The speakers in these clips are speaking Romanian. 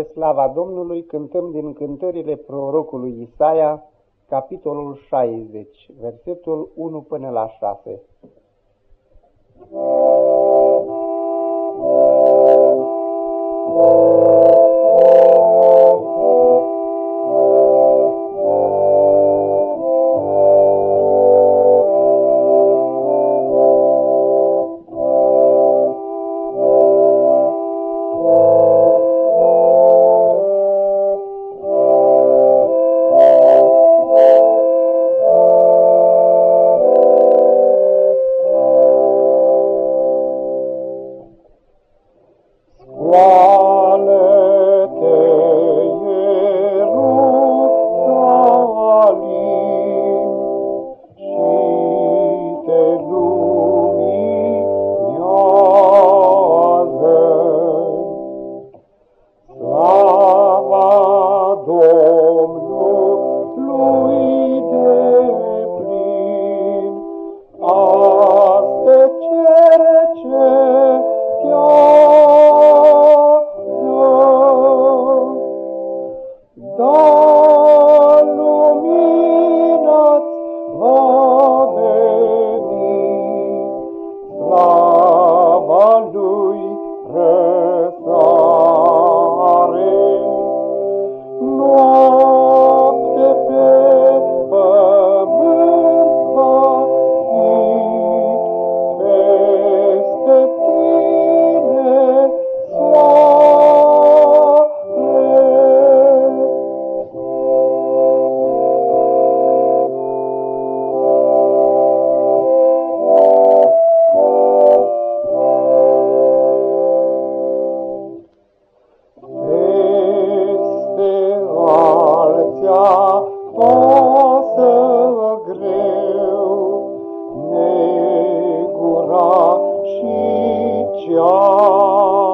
Spre slava Domnului cântăm din cântările prorocului Isaia, capitolul 60, versetul 1 până la 6.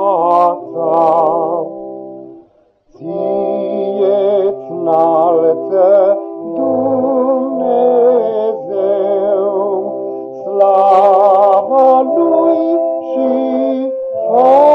viața. Ție-ți înalță Dumnezeu, slava Lui și fața.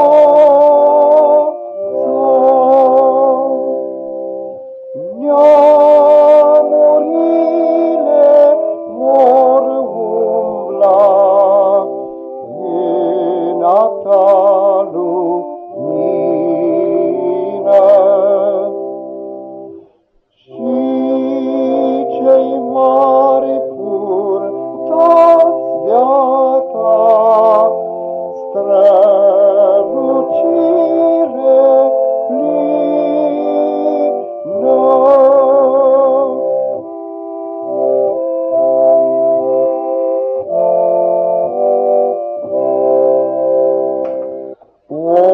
Whoa.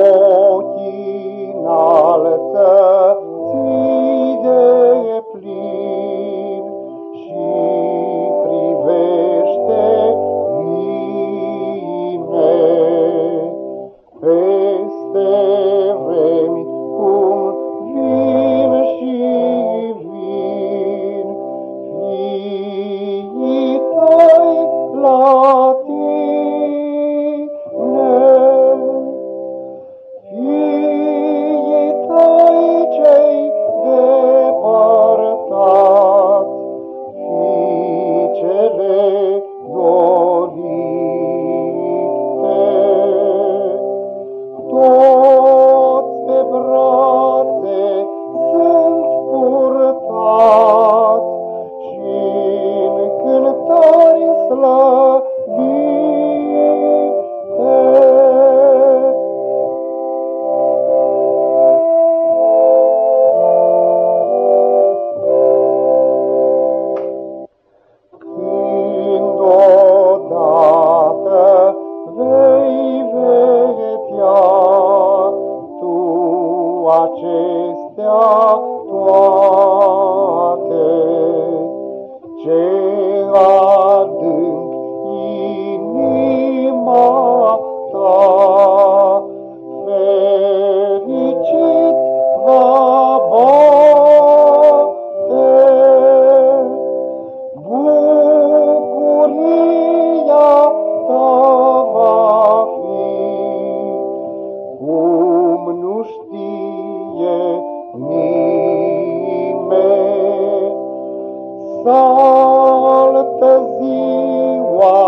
Saltă ziua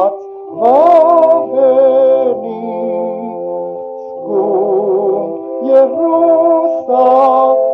va veni, scump Ierusalim.